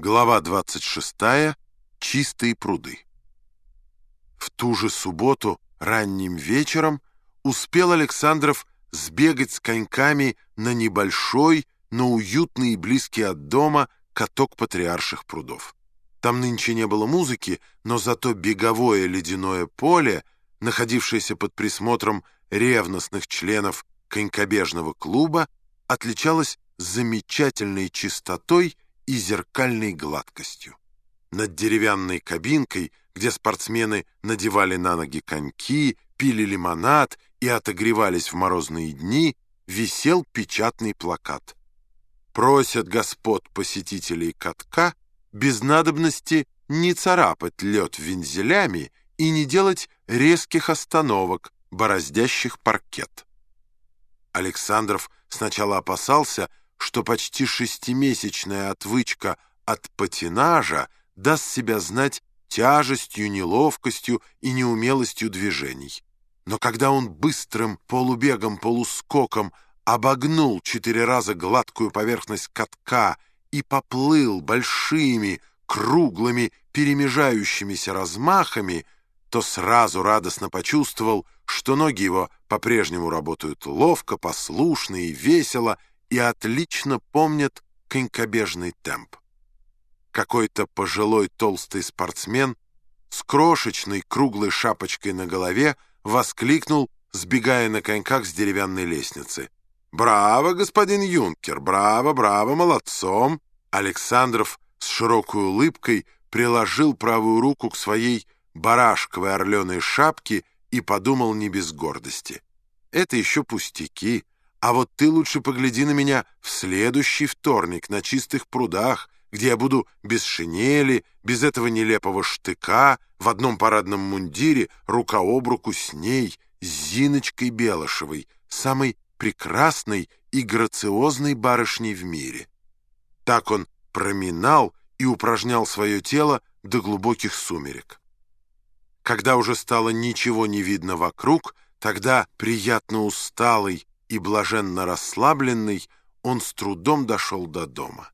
Глава 26. Чистые пруды. В ту же субботу ранним вечером успел Александров сбегать с коньками на небольшой, но уютный и близкий от дома каток патриарших прудов. Там нынче не было музыки, но зато беговое ледяное поле, находившееся под присмотром ревностных членов конькобежного клуба, отличалось замечательной чистотой и зеркальной гладкостью. Над деревянной кабинкой, где спортсмены надевали на ноги коньки, пили лимонад и отогревались в морозные дни, висел печатный плакат. Просят господ посетителей катка без надобности не царапать лед вензелями и не делать резких остановок, бороздящих паркет. Александров сначала опасался, что почти шестимесячная отвычка от патинажа даст себя знать тяжестью, неловкостью и неумелостью движений. Но когда он быстрым полубегом-полускоком обогнул четыре раза гладкую поверхность катка и поплыл большими, круглыми, перемежающимися размахами, то сразу радостно почувствовал, что ноги его по-прежнему работают ловко, послушно и весело, и отлично помнят конькобежный темп. Какой-то пожилой толстый спортсмен с крошечной круглой шапочкой на голове воскликнул, сбегая на коньках с деревянной лестницы. «Браво, господин юнкер! Браво, браво, молодцом!» Александров с широкой улыбкой приложил правую руку к своей барашковой орленой шапке и подумал не без гордости. «Это еще пустяки!» А вот ты лучше погляди на меня в следующий вторник на чистых прудах, где я буду без шинели, без этого нелепого штыка, в одном парадном мундире, рука об руку с ней, с Зиночкой Белышевой, самой прекрасной и грациозной барышней в мире. Так он проминал и упражнял свое тело до глубоких сумерек. Когда уже стало ничего не видно вокруг, тогда приятно усталый, и блаженно расслабленный, он с трудом дошел до дома.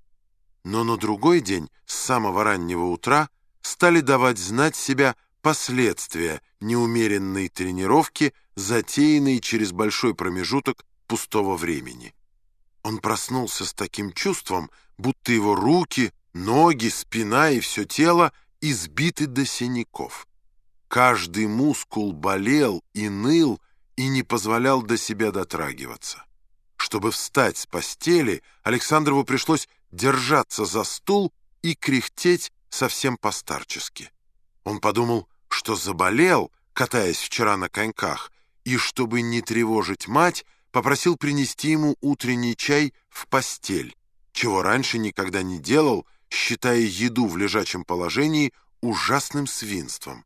Но на другой день, с самого раннего утра, стали давать знать себя последствия неумеренной тренировки, затеянной через большой промежуток пустого времени. Он проснулся с таким чувством, будто его руки, ноги, спина и все тело избиты до синяков. Каждый мускул болел и ныл, и не позволял до себя дотрагиваться. Чтобы встать с постели, Александрову пришлось держаться за стул и кряхтеть совсем постарчески. Он подумал, что заболел, катаясь вчера на коньках, и, чтобы не тревожить мать, попросил принести ему утренний чай в постель, чего раньше никогда не делал, считая еду в лежачем положении ужасным свинством.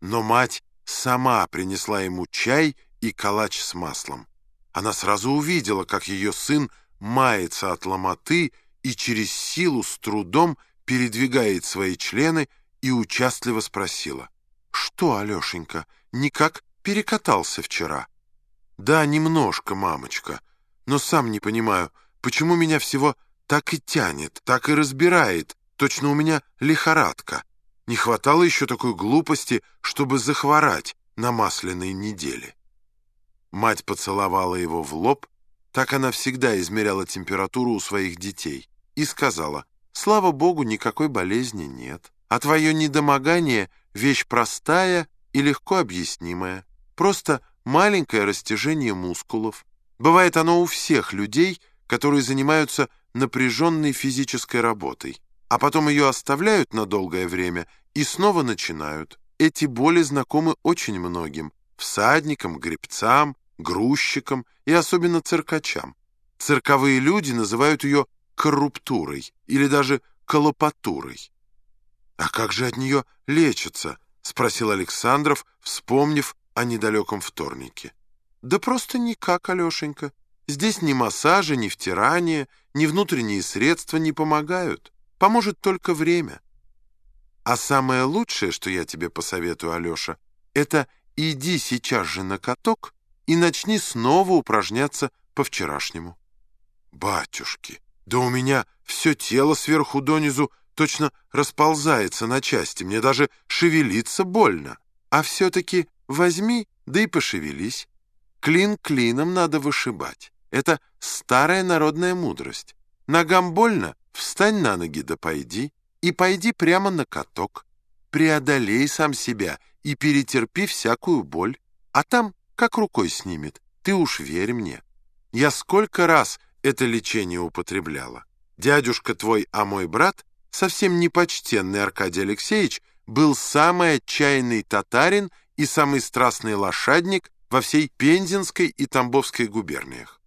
Но мать сама принесла ему чай и калач с маслом. Она сразу увидела, как ее сын мается от ломоты и через силу с трудом передвигает свои члены и участливо спросила. «Что, Алешенька, никак перекатался вчера?» «Да, немножко, мамочка, но сам не понимаю, почему меня всего так и тянет, так и разбирает, точно у меня лихорадка. Не хватало еще такой глупости, чтобы захворать на масляной неделе». Мать поцеловала его в лоб, так она всегда измеряла температуру у своих детей, и сказала, «Слава Богу, никакой болезни нет, а твое недомогание — вещь простая и легко объяснимая, просто маленькое растяжение мускулов. Бывает оно у всех людей, которые занимаются напряженной физической работой, а потом ее оставляют на долгое время и снова начинают. Эти боли знакомы очень многим, всадникам, гребцам, грузчикам и особенно циркачам. Цирковые люди называют ее корруптурой или даже колопатурой. «А как же от нее лечатся?» — спросил Александров, вспомнив о недалеком вторнике. «Да просто никак, Алешенька. Здесь ни массажи, ни втирания, ни внутренние средства не помогают. Поможет только время. А самое лучшее, что я тебе посоветую, Алеша, это иди сейчас же на каток и начни снова упражняться по-вчерашнему. Батюшки, да у меня все тело сверху донизу точно расползается на части, мне даже шевелиться больно. А все-таки возьми, да и пошевелись. Клин клином надо вышибать. Это старая народная мудрость. Ногам больно, встань на ноги да пойди, и пойди прямо на каток. Преодолей сам себя и перетерпи всякую боль. А там, как рукой снимет, ты уж верь мне. Я сколько раз это лечение употребляла. Дядюшка твой, а мой брат, совсем непочтенный Аркадий Алексеевич, был самый отчаянный татарин и самый страстный лошадник во всей Пензенской и Тамбовской губерниях.